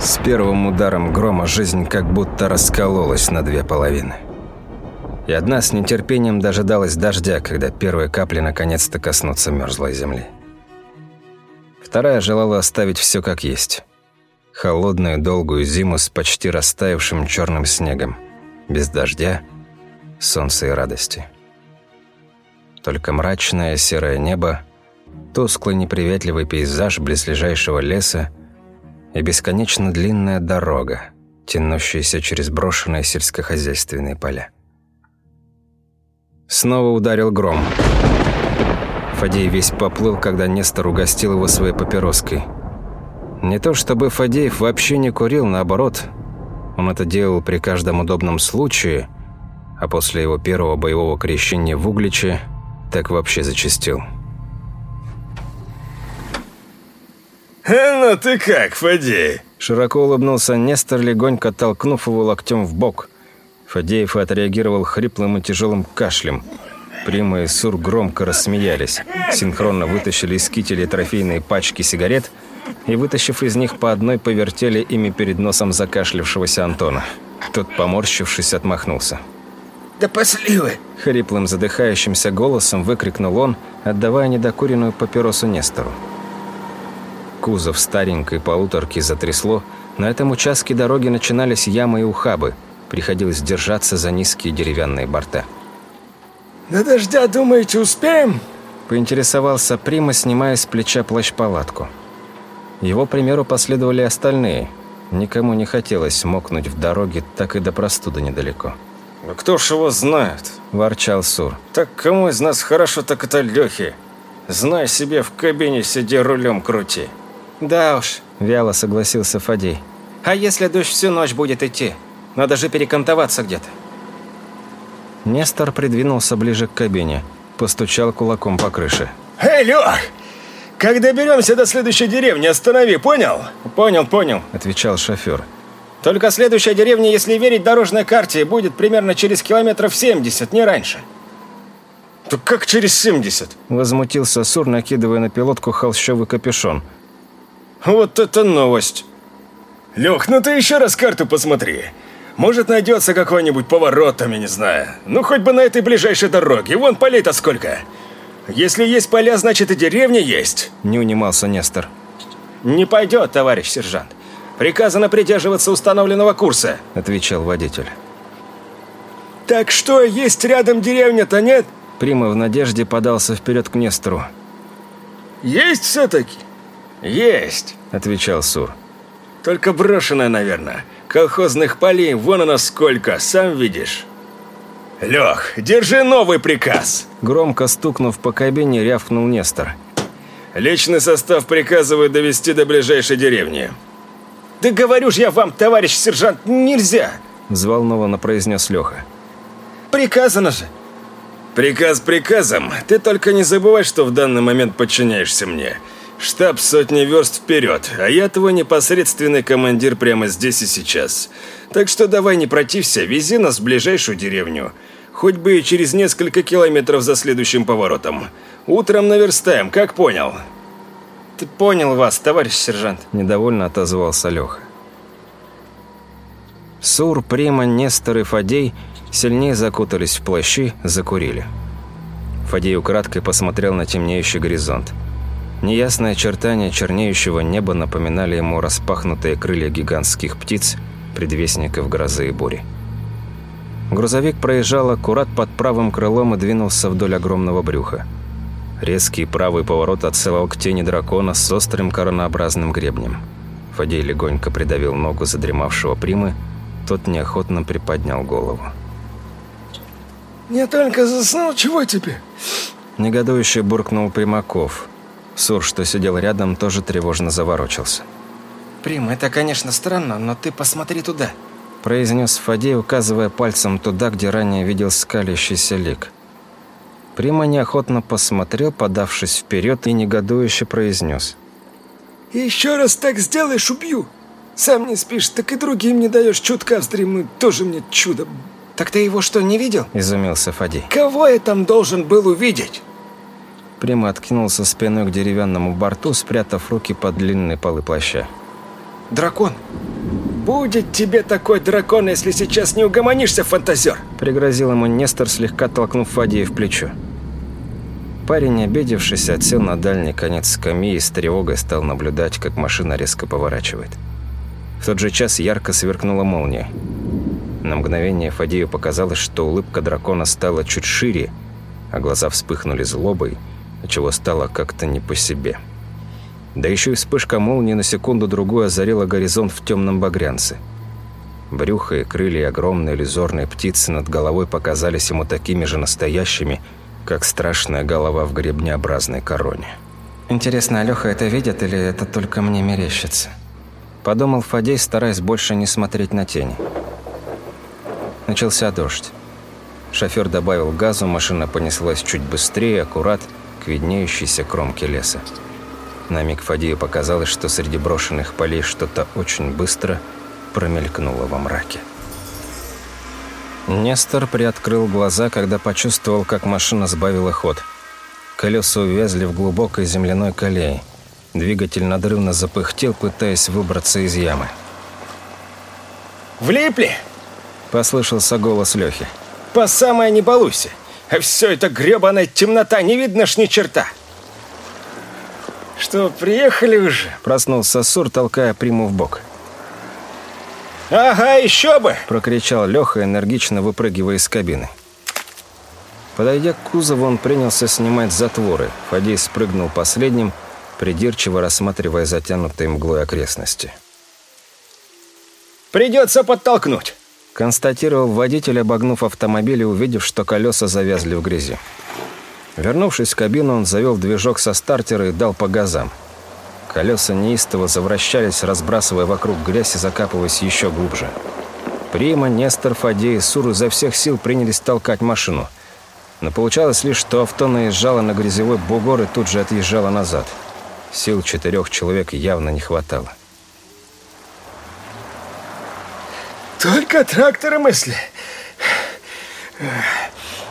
С первым ударом грома жизнь как будто раскололась на две половины. И одна с нетерпением дожидалась дождя, когда первые капли наконец-то коснутся мерзлой земли. Вторая желала оставить все как есть. Холодную долгую зиму с почти растаявшим черным снегом. Без дождя, солнца и радости. Только мрачное серое небо, тусклый неприветливый пейзаж близлежащего леса и бесконечно длинная дорога, тянущаяся через брошенные сельскохозяйственные поля. Снова ударил гром. Фадей весь поплыл, когда Нестор угостил его своей папироской. Не то чтобы Фадеев вообще не курил, наоборот. Он это делал при каждом удобном случае, а после его первого боевого крещения в Угличе так вообще зачастил. Ну ты как, Фадей?» Широко улыбнулся Нестор, легонько толкнув его локтем в бок. Фадеев отреагировал хриплым и тяжелым кашлем. Прима и Сур громко рассмеялись. Синхронно вытащили из кителя трофейные пачки сигарет и, вытащив из них по одной, повертели ими перед носом закашлявшегося Антона. Тот, поморщившись, отмахнулся. «Да пошли вы!» Хриплым задыхающимся голосом выкрикнул он, отдавая недокуренную папиросу Нестору. Кузов старенькой полуторки затрясло. На этом участке дороги начинались ямы и ухабы. Приходилось держаться за низкие деревянные борта. «До дождя, думаете, успеем?» Поинтересовался Прима, снимая с плеча плащ-палатку. Его примеру последовали остальные. Никому не хотелось мокнуть в дороге, так и до простуды недалеко. «А кто ж его знает?» – ворчал Сур. «Так кому из нас хорошо, так это Лехи. Знай себе, в кабине сиди, рулем крути». «Да уж», – вяло согласился Фадей. «А если дождь всю ночь будет идти? Надо же перекантоваться где-то». Нестор придвинулся ближе к кабине, постучал кулаком по крыше. «Эй, Лех! Как доберемся до следующей деревни, останови, понял?» «Понял, понял», – отвечал шофер. «Только следующая деревня, если верить дорожной карте, будет примерно через километров 70, не раньше». «Так как через 70?» – возмутился Сур, накидывая на пилотку холщовый капюшон. «Вот это новость!» «Лех, ну ты еще раз карту посмотри. Может, найдется какой-нибудь поворот там, я не знаю. Ну, хоть бы на этой ближайшей дороге. Вон полей-то сколько. Если есть поля, значит и деревня есть. Не унимался Нестор. Не пойдет, товарищ сержант. Приказано придерживаться установленного курса, отвечал водитель. Так что, есть рядом деревня-то, нет? Прима в надежде подался вперед к Нестору. Есть все-таки? Есть, отвечал Сур. Только брошенная, наверное. Колхозных полей вон оно сколько, сам видишь. Лех, держи новый приказ. Громко стукнув по кабине, рявкнул Нестор. Личный состав приказываю довести до ближайшей деревни. Да говорю ж я вам, товарищ сержант, нельзя! Взволнованно произнес Леха. Приказано же. Приказ приказом. Ты только не забывай, что в данный момент подчиняешься мне. Штаб сотни верст вперед, а я твой непосредственный командир прямо здесь и сейчас. Так что давай не протився, вези нас в ближайшую деревню. Хоть бы и через несколько километров за следующим поворотом. Утром наверстаем, как понял?» «Ты понял вас, товарищ сержант», – недовольно отозвался Леха. Сур, Прима, Нестор и Фадей сильнее закутались в плащи, закурили. Фадей украдкой посмотрел на темнеющий горизонт. Неясные очертания чернеющего неба напоминали ему распахнутые крылья гигантских птиц, предвестников грозы и бури. Грузовик проезжал аккурат под правым крылом и двинулся вдоль огромного брюха. Резкий правый поворот отсылал к тени дракона с острым коронообразным гребнем. Фадей легонько придавил ногу задремавшего примы, тот неохотно приподнял голову. «Не только заснул, чего тебе?» Негодующе буркнул Примаков – Сур, что сидел рядом, тоже тревожно заворочился. «Прим, это, конечно, странно, но ты посмотри туда», произнес Фадей, указывая пальцем туда, где ранее видел скалящийся лик. Прима неохотно посмотрел, подавшись вперед, и негодующе произнес. «Еще раз так сделаешь, убью! Сам не спишь, так и другим не даешь чутка вздремнуть, тоже мне чудо!» «Так ты его что, не видел?» – изумился Фадей. «Кого я там должен был увидеть?» Прямо откинулся спиной к деревянному борту, спрятав руки под длинные полы плаща. «Дракон! «Будет тебе такой дракон, если сейчас не угомонишься, фантазер!» Пригрозил ему Нестор, слегка толкнув Фадея в плечо. Парень, обидевшись, отсел на дальний конец скамьи и с тревогой стал наблюдать, как машина резко поворачивает. В тот же час ярко сверкнула молния. На мгновение Фадею показалось, что улыбка дракона стала чуть шире, а глаза вспыхнули злобой, отчего стало как-то не по себе. Да еще и вспышка молнии на секунду-другую озарила горизонт в темном багрянце. Брюхо и крылья огромной иллюзорной птицы над головой показались ему такими же настоящими, как страшная голова в гребнеобразной короне. «Интересно, Алёха это видит или это только мне мерещится?» Подумал Фадей, стараясь больше не смотреть на тени. Начался дождь. Шофер добавил газу, машина понеслась чуть быстрее, аккурат, виднеющейся кромке леса. На миг Фадею показалось, что среди брошенных полей что-то очень быстро промелькнуло во мраке. Нестор приоткрыл глаза, когда почувствовал, как машина сбавила ход. Колеса увязли в глубокой земляной колее. Двигатель надрывно запыхтел, пытаясь выбраться из ямы. «Влипли?» – послышался голос Лёхи. «По самое не балуйся! А все это гребаная темнота, не видно ж ни черта!» «Что, приехали уже?» – проснулся Сур, толкая Приму в бок. «Ага, еще бы!» – прокричал Леха, энергично выпрыгивая из кабины. Подойдя к кузову, он принялся снимать затворы. Фадей спрыгнул последним, придирчиво рассматривая затянутые мглой окрестности. «Придется подтолкнуть!» Констатировал водитель, обогнув автомобиль и увидев, что колеса завязли в грязи. Вернувшись в кабину, он завел движок со стартера и дал по газам. Колеса неистово завращались, разбрасывая вокруг грязь и закапываясь еще глубже. Прима, Нестор, Фадей и Сур изо всех сил принялись толкать машину. Но получалось лишь, что авто наезжало на грязевой бугор и тут же отъезжало назад. Сил четырех человек явно не хватало. «Только тракторы мысли!»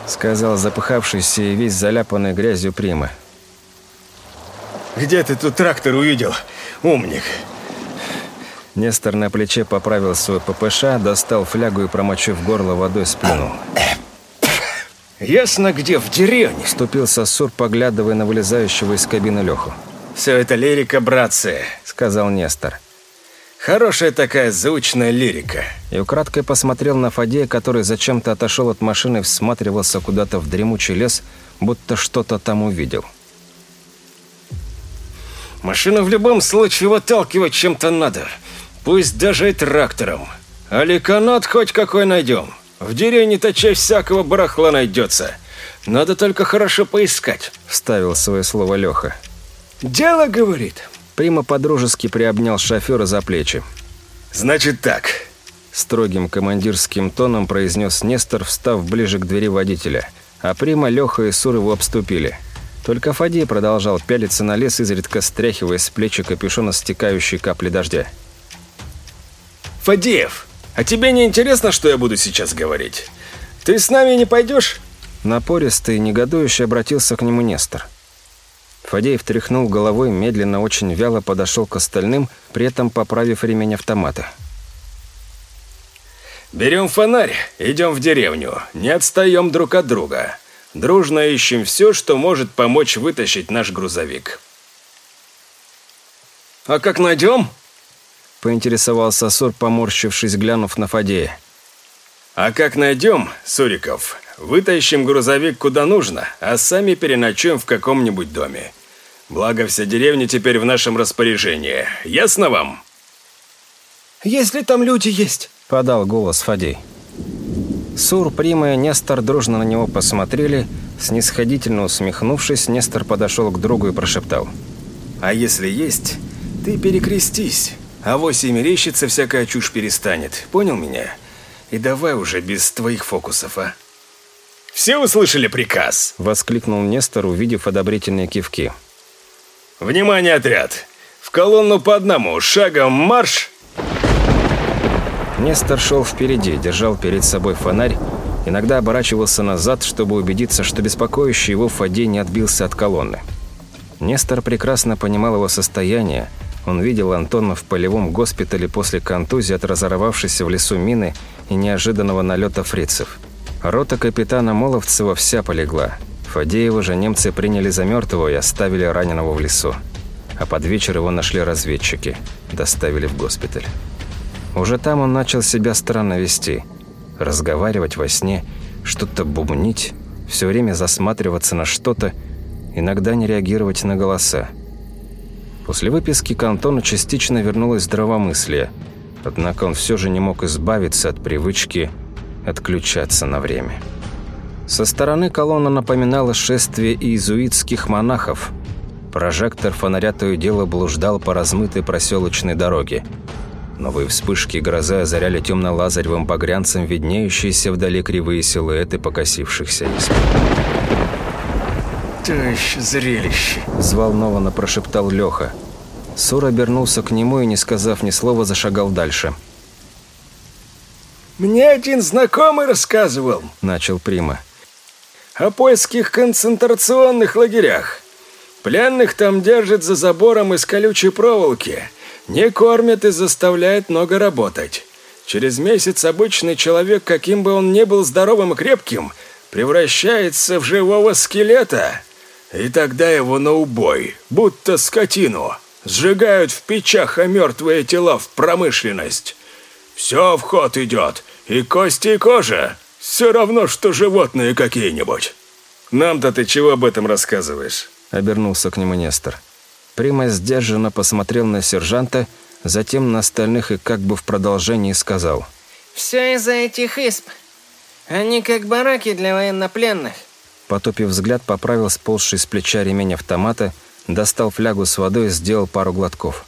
Сказал запыхавшийся и весь заляпанный грязью Прима. «Где ты тут трактор увидел, умник?» Нестор на плече поправил свой ППШ, достал флягу и, промочив горло водой, сплюнул. «Ясно где, в деревне!» Ступился Сур, поглядывая на вылезающего из кабины Леху. «Все это лирика, братцы!» Сказал Нестор. Хорошая такая звучная лирика. И украдкой посмотрел на Фадея, который зачем-то отошел от машины и всматривался куда-то в дремучий лес, будто что-то там увидел. Машину в любом случае выталкивать чем-то надо. Пусть даже и трактором. Али канат хоть какой найдем. В деревне-то часть всякого барахла найдется. Надо только хорошо поискать. Вставил свое слово Леха. «Дело, — говорит, Прима подружески приобнял шофера за плечи. «Значит так», – строгим командирским тоном произнес Нестор, встав ближе к двери водителя. А Прима, Леха и Сур его обступили. Только Фадей продолжал пялиться на лес, изредка стряхивая с плечи капюшона стекающие капли дождя. «Фадеев, а тебе не интересно, что я буду сейчас говорить? Ты с нами не пойдешь?» Напористый и негодующе обратился к нему Нестор. Фадеев тряхнул головой, медленно, очень вяло подошел к остальным, при этом поправив ремень автомата. «Берем фонарь, идем в деревню, не отстаем друг от друга. Дружно ищем все, что может помочь вытащить наш грузовик». «А как найдем?» – поинтересовался Сур, поморщившись, глянув на Фадея. «А как найдем, Суриков, вытащим грузовик куда нужно, а сами переночуем в каком-нибудь доме. Благо, вся деревня теперь в нашем распоряжении. Ясно вам?» «Если там люди есть», — подал голос Фадей. Сур, Прима и Нестор дружно на него посмотрели. Снисходительно усмехнувшись, Нестор подошел к другу и прошептал. «А если есть, ты перекрестись. А вось и мерещится всякая чушь перестанет. Понял меня? И давай уже без твоих фокусов, а?» «Все услышали приказ?» — воскликнул Нестор, увидев одобрительные кивки. «Внимание, отряд! В колонну по одному, шагом марш!» Нестор шел впереди, держал перед собой фонарь, иногда оборачивался назад, чтобы убедиться, что беспокоящий его Фадей не отбился от колонны. Нестор прекрасно понимал его состояние, Он видел Антона в полевом госпитале после контузии от разорвавшейся в лесу мины и неожиданного налета фрицев. Рота капитана Моловцева вся полегла. Фадеева же немцы приняли за мертвого и оставили раненого в лесу. А под вечер его нашли разведчики, доставили в госпиталь. Уже там он начал себя странно вести. Разговаривать во сне, что-то бубнить, все время засматриваться на что-то, иногда не реагировать на голоса. После выписки к Антону частично вернулось здравомыслие, однако он все же не мог избавиться от привычки отключаться на время. Со стороны колонна напоминала шествие иезуитских монахов. Прожектор фонаря то и дело блуждал по размытой проселочной дороге. Новые вспышки грозы озаряли темно-лазаревым багрянцем виднеющиеся вдали кривые силуэты покосившихся исп. «То еще зрелище!» – взволнованно прошептал Леха. Сур обернулся к нему и, не сказав ни слова, зашагал дальше. «Мне один знакомый рассказывал», – начал Прима, – «о польских концентрационных лагерях. Пленных там держат за забором из колючей проволоки, не кормят и заставляют много работать. Через месяц обычный человек, каким бы он ни был здоровым и крепким, превращается в живого скелета, и тогда его на убой, будто скотину, сжигают в печах, а мертвые тела в промышленность. Все в ход идет, и кости, и кожа. Все равно, что животные какие-нибудь. Нам-то ты чего об этом рассказываешь? Обернулся к нему Нестор. Прима сдержанно посмотрел на сержанта, затем на остальных и как бы в продолжении сказал. «Все из-за этих исп. Они как бараки для военнопленных». Потупив взгляд, поправил сползший с плеча ремень автомата, достал флягу с водой и сделал пару глотков.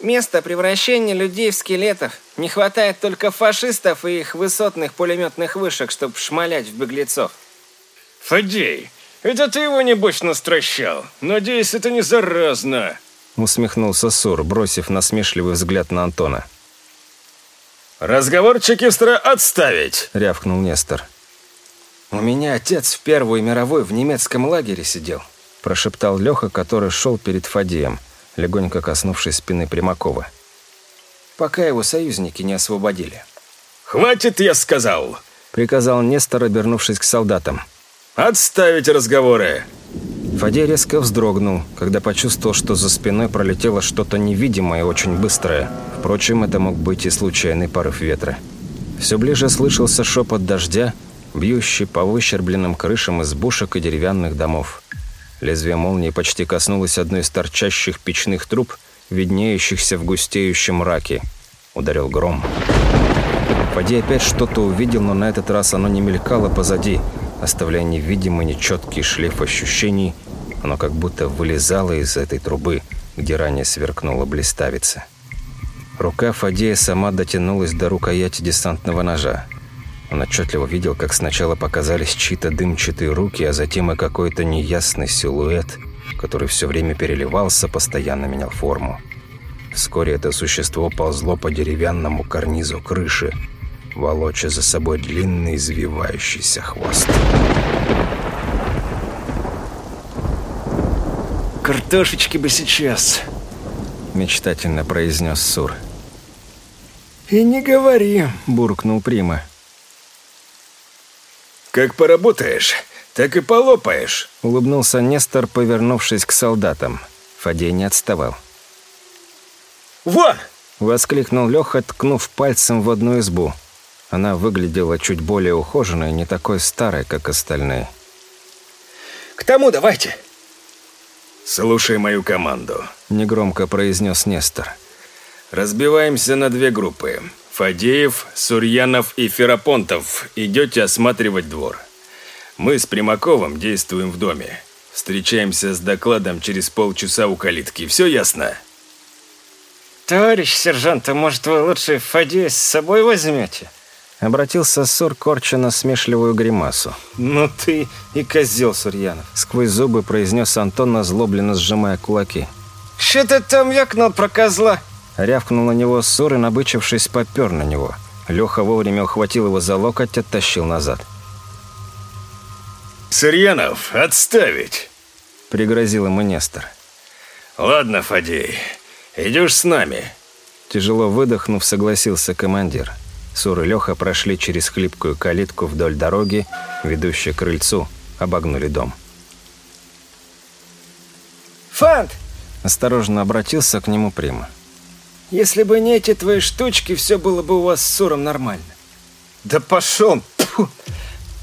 Место превращения людей в скелетов. Не хватает только фашистов и их высотных пулеметных вышек, чтобы шмалять в беглецов. Фадей, это ты его, небось, настращал? Надеюсь, это не заразно. Усмехнулся Сур, бросив насмешливый взгляд на Антона. «Разговор чекистра отставить!» — рявкнул Нестор. «У меня отец в Первую мировую в немецком лагере сидел», — прошептал Леха, который шел перед Фадеем легонько коснувшись спины Примакова. «Пока его союзники не освободили». «Хватит, я сказал!» — приказал Нестор, обернувшись к солдатам. «Отставить разговоры!» Фадей резко вздрогнул, когда почувствовал, что за спиной пролетело что-то невидимое и очень быстрое. Впрочем, это мог быть и случайный порыв ветра. Все ближе слышался шепот дождя, бьющий по выщербленным крышам избушек и деревянных домов. Лезвие молнии почти коснулось одной из торчащих печных труб, виднеющихся в густеющем мраке. Ударил гром. Фади опять что-то увидел, но на этот раз оно не мелькало позади, оставляя невидимый нечеткий шлейф ощущений. Оно как будто вылезало из этой трубы, где ранее сверкнула блиставица. Рука Фадея сама дотянулась до рукояти десантного ножа. Он отчетливо видел, как сначала показались чьи-то дымчатые руки, а затем и какой-то неясный силуэт, который все время переливался, постоянно менял форму. Вскоре это существо ползло по деревянному карнизу крыши, волоча за собой длинный извивающийся хвост. «Картошечки бы сейчас!» — мечтательно произнес Сур. «И не говори!» — буркнул Прима. «Как поработаешь, так и полопаешь», — улыбнулся Нестор, повернувшись к солдатам. Фадей не отставал. «Вон!» — воскликнул Леха, ткнув пальцем в одну избу. Она выглядела чуть более ухоженной, не такой старой, как остальные. «К тому давайте!» «Слушай мою команду», — негромко произнес Нестор. «Разбиваемся на две группы. Фадеев, Сурьянов и Ферапонтов идете осматривать двор. Мы с Примаковым действуем в доме. Встречаемся с докладом через полчаса у калитки. Все ясно?» «Товарищ сержант, а может вы лучше Фадея с собой возьмете?» Обратился Сур, корча на смешливую гримасу. «Ну ты и козел, Сурьянов!» Сквозь зубы произнес Антон, озлобленно сжимая кулаки. «Что ты там вякнул про козла?» Рявкнул на него ссор и, набычившись, попер на него. Леха вовремя ухватил его за локоть, оттащил назад. «Сырьянов, отставить!» Пригрозил ему Нестор. «Ладно, Фадей, идешь с нами». Тяжело выдохнув, согласился командир. Сур и Леха прошли через хлипкую калитку вдоль дороги, ведущей к крыльцу, обогнули дом. «Фант!» – осторожно обратился к нему Прима. «Если бы не эти твои штучки, все было бы у вас с Суром нормально». «Да пошел!»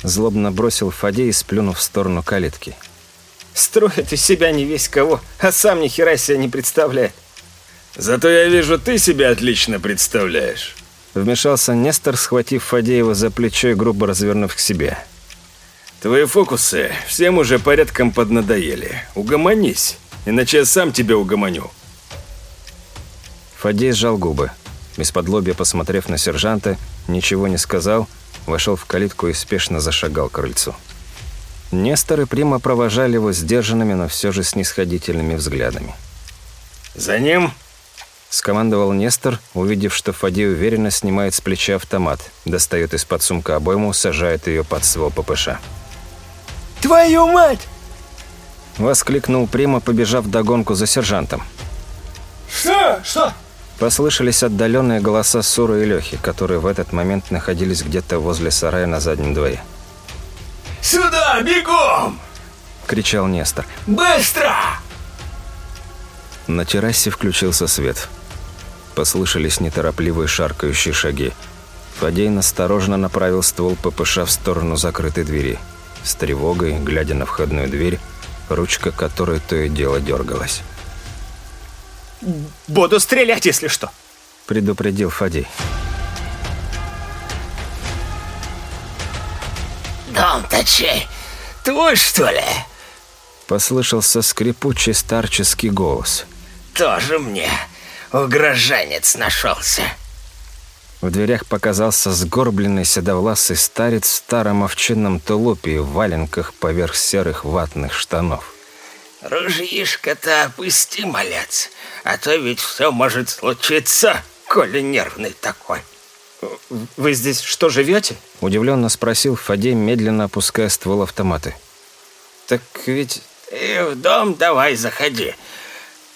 Злобно бросил Фадей, сплюнув в сторону калитки. «Строит из себя не весь кого, а сам ни хера себя не представляет». «Зато я вижу, ты себя отлично представляешь». Вмешался Нестор, схватив Фадеева за плечо и грубо развернув к себе. «Твои фокусы всем уже порядком поднадоели. Угомонись, иначе я сам тебя угомоню». Фадей сжал губы. Без-под посмотрев на сержанта, ничего не сказал, вошел в калитку и спешно зашагал к крыльцу. Нестор и Прима провожали его сдержанными, но все же снисходительными взглядами. «За ним!» Скомандовал Нестор, увидев, что Фадей уверенно снимает с плеча автомат, достает из-под сумка обойму, сажает ее под СВО ППШ. «Твою мать!» Воскликнул Прима, побежав догонку за сержантом. «Что? Что?» Послышались отдаленные голоса Суры и Лехи, которые в этот момент находились где-то возле сарая на заднем дворе. «Сюда, бегом!» – кричал Нестор. «Быстро!» На террасе включился свет. Послышались неторопливые шаркающие шаги. Фадей осторожно направил ствол ППШ в сторону закрытой двери. С тревогой, глядя на входную дверь, ручка которой то и дело дергалась. «Буду стрелять, если что!» – предупредил Фадей. «Дом-то чей? Твой, что ли?» Послышался скрипучий старческий голос – тоже мне угрожанец нашелся. В дверях показался сгорбленный седовласый старец в старом овчинном тулупе и валенках поверх серых ватных штанов. «Ружьишко-то опусти, малец, а то ведь все может случиться, коли нервный такой». «Вы здесь что, живете?» Удивленно спросил Фадей, медленно опуская ствол автомата. «Так ведь...» «И в дом давай заходи,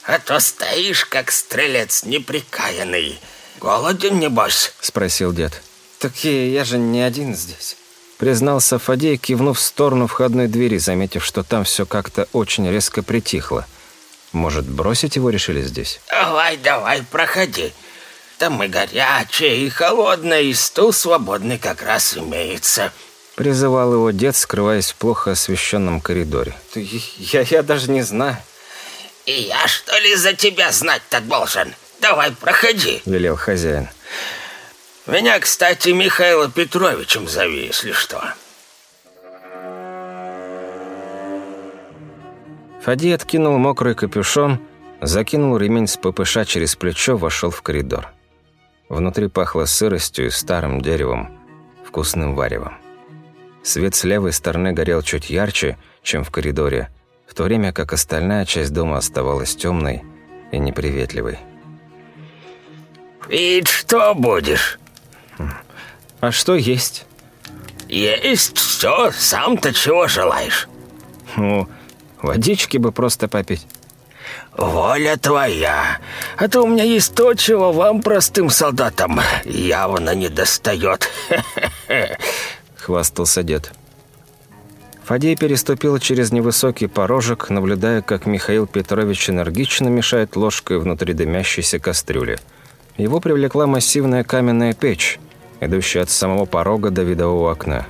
а то стоишь, как стрелец неприкаянный. Голоден, небось?» — спросил дед. «Так я, я же не один здесь». Признался Фадей, кивнув в сторону входной двери, заметив, что там все как-то очень резко притихло. Может, бросить его решили здесь? «Давай, давай, проходи. Там и горячее, и холодное, и стул свободный как раз имеется». Призывал его дед, скрываясь в плохо освещенном коридоре. «Я, я даже не знаю». «И я, что ли, за тебя знать-то должен? Давай, проходи», — велел хозяин. «Меня, кстати, Михаилом Петровичем зови, если что». Фади откинул мокрый капюшон, закинул ремень с ППШ через плечо, вошел в коридор. Внутри пахло сыростью и старым деревом, вкусным варевом. Свет с левой стороны горел чуть ярче, чем в коридоре, в то время как остальная часть дома оставалась темной и неприветливой. «И что будешь?» «А что есть?» «Есть все, сам-то чего желаешь?» «Ну, водички бы просто попить». «Воля твоя, а то у меня есть то, чего вам, простым солдатам, явно не достает», — хвастался дед. Фадей переступил через невысокий порожек, наблюдая, как Михаил Петрович энергично мешает ложкой внутри дымящейся кастрюли. Его привлекла массивная каменная печь, идущая от самого порога до видового окна.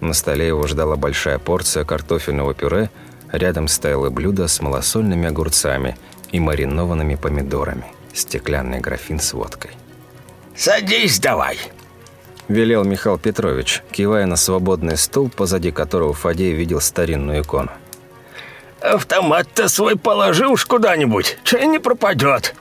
На столе его ждала большая порция картофельного пюре, рядом стояло блюдо с малосольными огурцами и маринованными помидорами, стеклянный графин с водкой. «Садись давай!» – велел Михаил Петрович, кивая на свободный стул, позади которого Фадей видел старинную икону. «Автомат-то свой положи уж куда-нибудь, чай не пропадет!»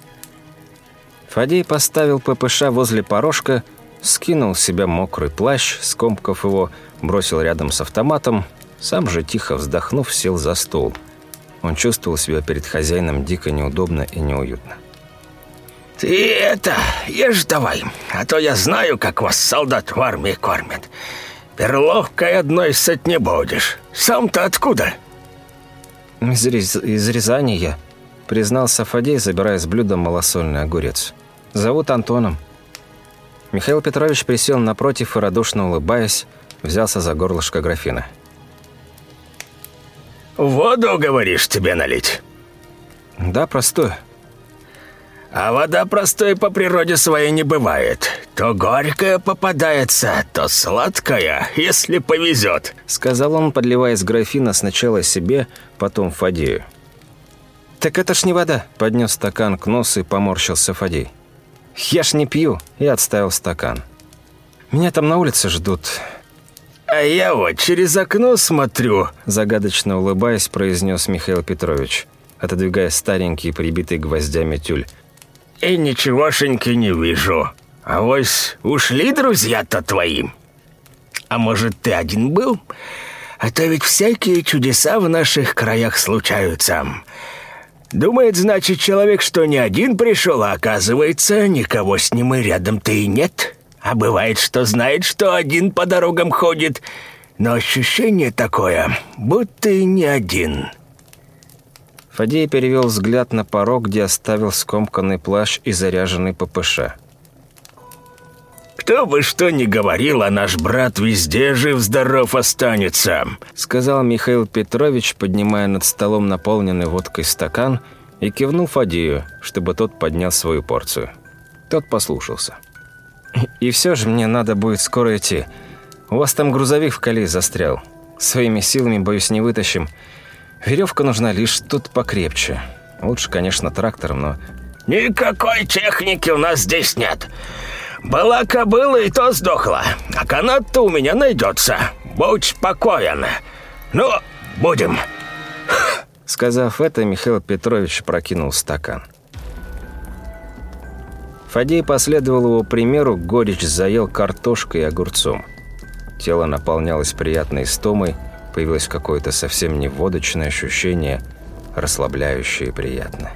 Фадей поставил ППШ возле порожка, скинул с себя мокрый плащ, скомкав его, бросил рядом с автоматом, сам же, тихо вздохнув, сел за стол. Он чувствовал себя перед хозяином дико неудобно и неуютно. «Ты это, ешь давай, а то я знаю, как вас солдат в армии кормят. Перловкой одной сыть не будешь. Сам-то откуда?» «Из, Рез... из Рязани я», — признался Фадей, забирая с блюда малосольный огурец. «Зовут Антоном». Михаил Петрович присел напротив и, радушно улыбаясь, взялся за горлышко графина. «Воду, говоришь, тебе налить?» «Да, простую». А вода простой по природе своей не бывает. То горькая попадается, то сладкая, если повезет», — сказал он, подливая из графина сначала себе, потом Фадею. «Так это ж не вода», — поднес стакан к носу и поморщился Фадей. «Я ж не пью», — и отставил стакан. «Меня там на улице ждут». «А я вот через окно смотрю», — загадочно улыбаясь, произнес Михаил Петрович, отодвигая старенький, прибитый гвоздями тюль и ничегошеньки не вижу. А вось ушли друзья-то твоим? А может, ты один был? А то ведь всякие чудеса в наших краях случаются. Думает, значит, человек, что не один пришел, а оказывается, никого с ним и рядом-то и нет. А бывает, что знает, что один по дорогам ходит, но ощущение такое, будто и не один». Фадей перевел взгляд на порог, где оставил скомканный плащ и заряженный ППШ. «Кто бы что ни говорил, а наш брат везде жив-здоров останется», сказал Михаил Петрович, поднимая над столом наполненный водкой стакан и кивнул Фадею, чтобы тот поднял свою порцию. Тот послушался. «И все же мне надо будет скоро идти. У вас там грузовик в колее застрял. Своими силами, боюсь, не вытащим. Веревка нужна лишь тут покрепче. Лучше, конечно, трактором, но... «Никакой техники у нас здесь нет. Была кобыла, и то сдохла. А канат-то у меня найдется. Будь спокоен. Ну, будем». Сказав это, Михаил Петрович прокинул стакан. Фадей последовал его примеру, горечь заел картошкой и огурцом. Тело наполнялось приятной стомой, появилось какое-то совсем не водочное ощущение, расслабляющее и приятное.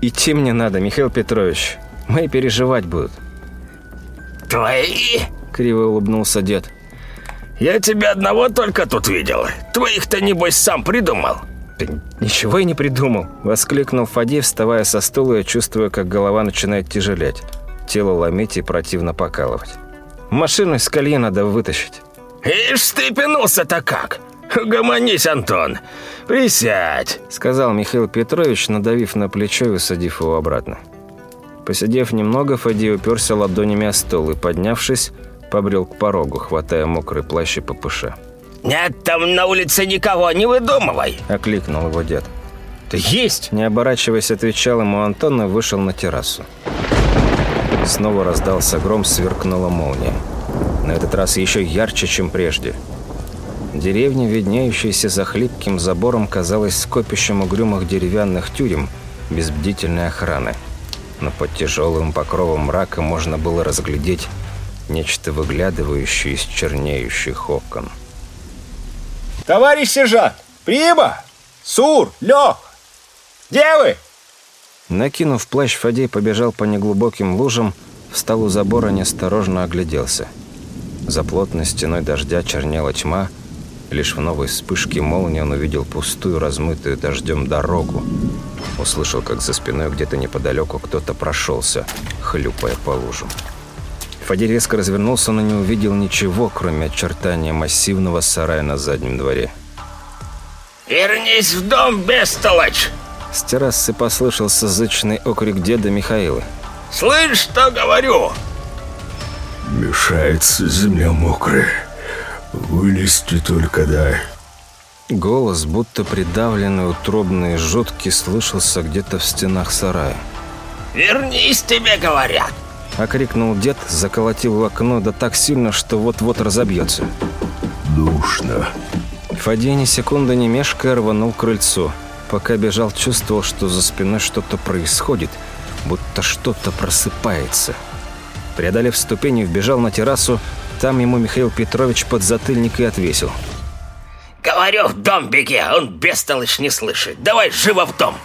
«Идти мне надо, Михаил Петрович. Мои переживать будут». «Твои?» — криво улыбнулся дед. «Я тебя одного только тут видел. Твоих-то, небось, сам придумал». «Да ничего я не придумал», — воскликнул Фадей, вставая со стула и чувствуя, как голова начинает тяжелеть. Тело ломить и противно покалывать. «Машину из колье надо вытащить». «Ишь ты пянулся-то как! Гомонись, Антон! Присядь!» Сказал Михаил Петрович, надавив на плечо и усадив его обратно. Посидев немного, Фадей уперся ладонями о стол и, поднявшись, побрел к порогу, хватая мокрый плащ и ППШ. «Нет там на улице никого, не выдумывай!» – окликнул его дед. «Да есть!» – не оборачиваясь, отвечал ему Антон и вышел на террасу. Снова раздался гром, сверкнула молния на этот раз еще ярче, чем прежде. Деревня, виднеющаяся за хлипким забором, казалась скопищем угрюмых деревянных тюрем без бдительной охраны. Но под тяжелым покровом мрака можно было разглядеть нечто выглядывающее из чернеющих окон. «Товарищ сержант! Прима! Сур! Лех! Где вы?» Накинув плащ, Фадей побежал по неглубоким лужам, встал у забора, неосторожно огляделся – за плотной стеной дождя чернела тьма. Лишь в новой вспышке молнии он увидел пустую, размытую дождем дорогу. Услышал, как за спиной где-то неподалеку кто-то прошелся, хлюпая по лужам. Фадей резко развернулся, но не увидел ничего, кроме очертания массивного сарая на заднем дворе. «Вернись в дом, бестолочь!» С террасы послышался зычный окрик деда Михаила. «Слышь, что говорю? Мешается земля мокрая. Вылезти только дай. Голос, будто придавленный, утробный и жуткий, слышался где-то в стенах сарая. «Вернись, тебе говорят!» Окрикнул дед, заколотил в окно да так сильно, что вот-вот разобьется. «Душно!» Фадей ни секунды не мешкая рванул к крыльцу. Пока бежал, чувствовал, что за спиной что-то происходит, будто что-то просыпается. Преодолев ступени, вбежал на террасу. Там ему Михаил Петрович под затыльник и отвесил. «Говорю, в дом беги, он бестолочь не слышит. Давай живо в дом!»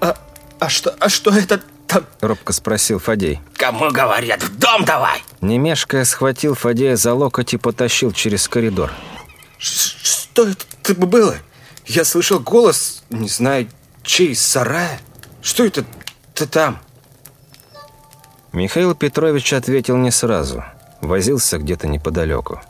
«А, а, что, а что это там?» Робко спросил Фадей. «Кому говорят, в дом давай!» Немешкая схватил Фадея за локоть и потащил через коридор. «Что это было? Я слышал голос, не знаю, из сарая? Что это ты там?» Михаил Петрович ответил не сразу. Возился где-то неподалеку.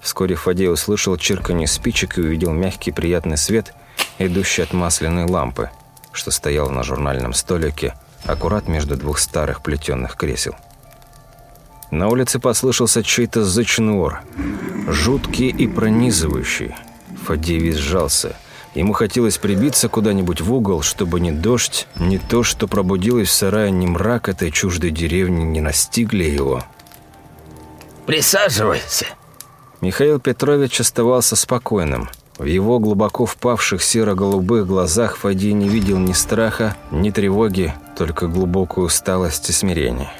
Вскоре Фадей услышал чирканье спичек и увидел мягкий приятный свет, идущий от масляной лампы, что стоял на журнальном столике, аккурат между двух старых плетенных кресел. На улице послышался чей-то зычный ор, жуткий и пронизывающий. Фадей визжался. Ему хотелось прибиться куда-нибудь в угол, чтобы ни дождь, ни то, что пробудилось в сарае, ни мрак этой чуждой деревни не настигли его. «Присаживайся», Михаил Петрович оставался спокойным. В его глубоко впавших серо-голубых глазах Фадий не видел ни страха, ни тревоги, только глубокую усталость и смирение.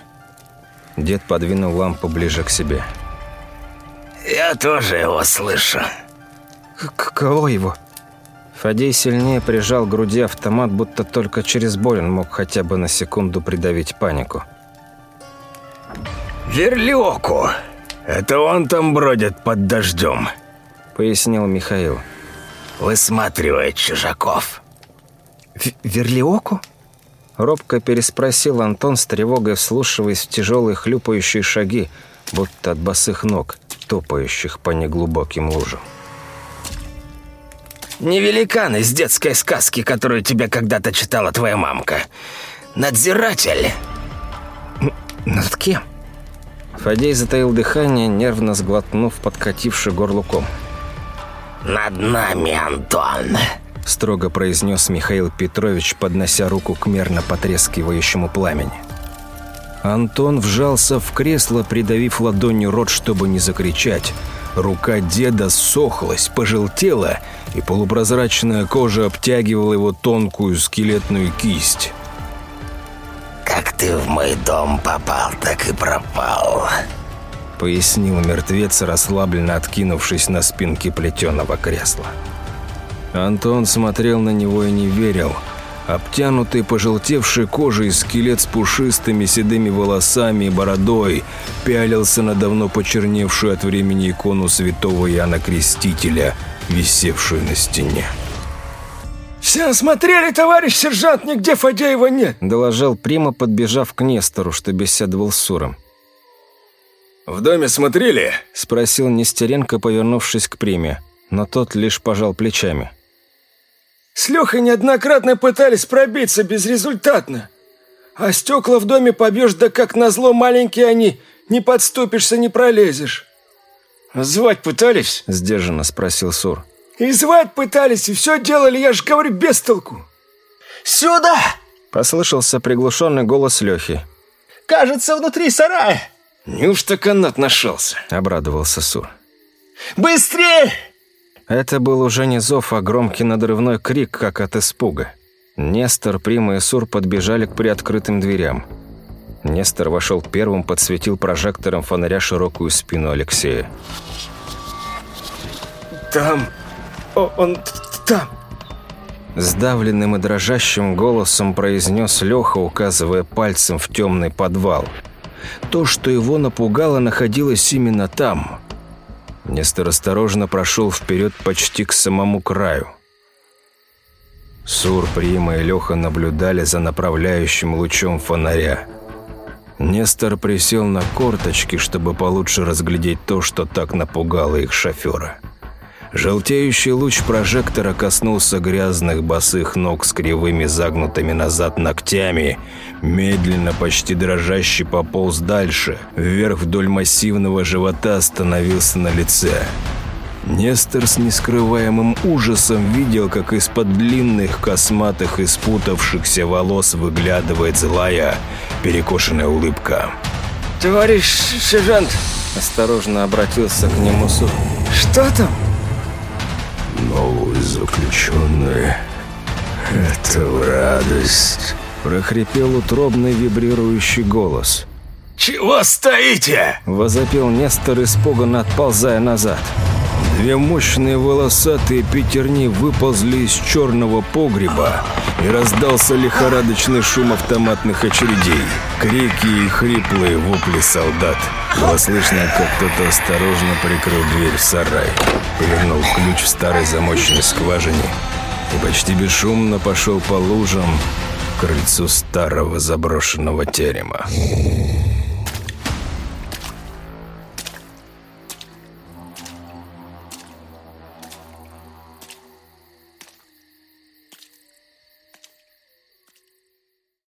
Дед подвинул лампу ближе к себе. «Я тоже его слышу». К «Кого его?» Фадей сильнее прижал к груди автомат, будто только через боль он мог хотя бы на секунду придавить панику. «Верлиоку!» «Это он там бродит под дождем», — пояснил Михаил. «Высматривает чужаков». В «Верлиоку?» Робко переспросил Антон с тревогой, вслушиваясь в тяжелые хлюпающие шаги, будто от босых ног, топающих по неглубоким лужам. «Не великан из детской сказки, которую тебе когда-то читала твоя мамка. Надзиратель». «Над кем?» Фадей затаил дыхание, нервно сглотнув подкативший горлуком. «Над нами, Антон!» – строго произнес Михаил Петрович, поднося руку к мерно потрескивающему пламени. Антон вжался в кресло, придавив ладонью рот, чтобы не закричать. Рука деда сохлась, пожелтела, и полупрозрачная кожа обтягивала его тонкую скелетную кисть. «Как ты в мой дом попал, так и пропал», — пояснил мертвец, расслабленно откинувшись на спинке плетеного кресла. Антон смотрел на него и не верил. Обтянутый пожелтевшей кожей скелет с пушистыми седыми волосами и бородой пялился на давно почерневшую от времени икону святого Иоанна Крестителя, висевшую на стене. «Все осмотрели, товарищ сержант, нигде Фадеева нет!» Доложил Прима, подбежав к Нестору, что беседовал с Суром. «В доме смотрели?» Спросил Нестеренко, повернувшись к Приме, но тот лишь пожал плечами. «С Лехой неоднократно пытались пробиться безрезультатно. А стекла в доме побьешь, да как назло маленькие они, не подступишься, не пролезешь». «Звать пытались?» – сдержанно спросил Сур. И звать пытались, и все делали, я же говорю, без толку. «Сюда!» – послышался приглушенный голос Лехи. «Кажется, внутри сарая». «Неужто канат нашелся?» – обрадовался Сур. «Быстрее!» Это был уже не зов, а громкий надрывной крик, как от испуга. Нестор, Прима и Сур подбежали к приоткрытым дверям. Нестор вошел первым, подсветил прожектором фонаря широкую спину Алексея. «Там он там!» Сдавленным и дрожащим голосом произнес Леха, указывая пальцем в темный подвал. То, что его напугало, находилось именно там. Нестор осторожно прошел вперед почти к самому краю. Сур, Прима и Леха наблюдали за направляющим лучом фонаря. Нестор присел на корточки, чтобы получше разглядеть то, что так напугало их шофера. Желтеющий луч прожектора коснулся грязных босых ног с кривыми загнутыми назад ногтями. Медленно, почти дрожащий пополз дальше. Вверх вдоль массивного живота остановился на лице. Нестор с нескрываемым ужасом видел, как из-под длинных, косматых и спутавшихся волос выглядывает злая, перекошенная улыбка. «Товарищ сержант!» Осторожно обратился к нему Сур. «Что там?» Новые заключенные. Это в радость. Прохрипел утробный вибрирующий голос. «Чего стоите?» Возопил Нестор, испуганно отползая назад. Две мощные волосатые пятерни выползли из черного погреба, и раздался лихорадочный шум автоматных очередей, крики и хриплые вопли солдат. Было слышно, как кто-то осторожно прикрыл дверь в сарай, повернул ключ в старой замочной скважине и почти бесшумно пошел по лужам к крыльцу старого заброшенного терема.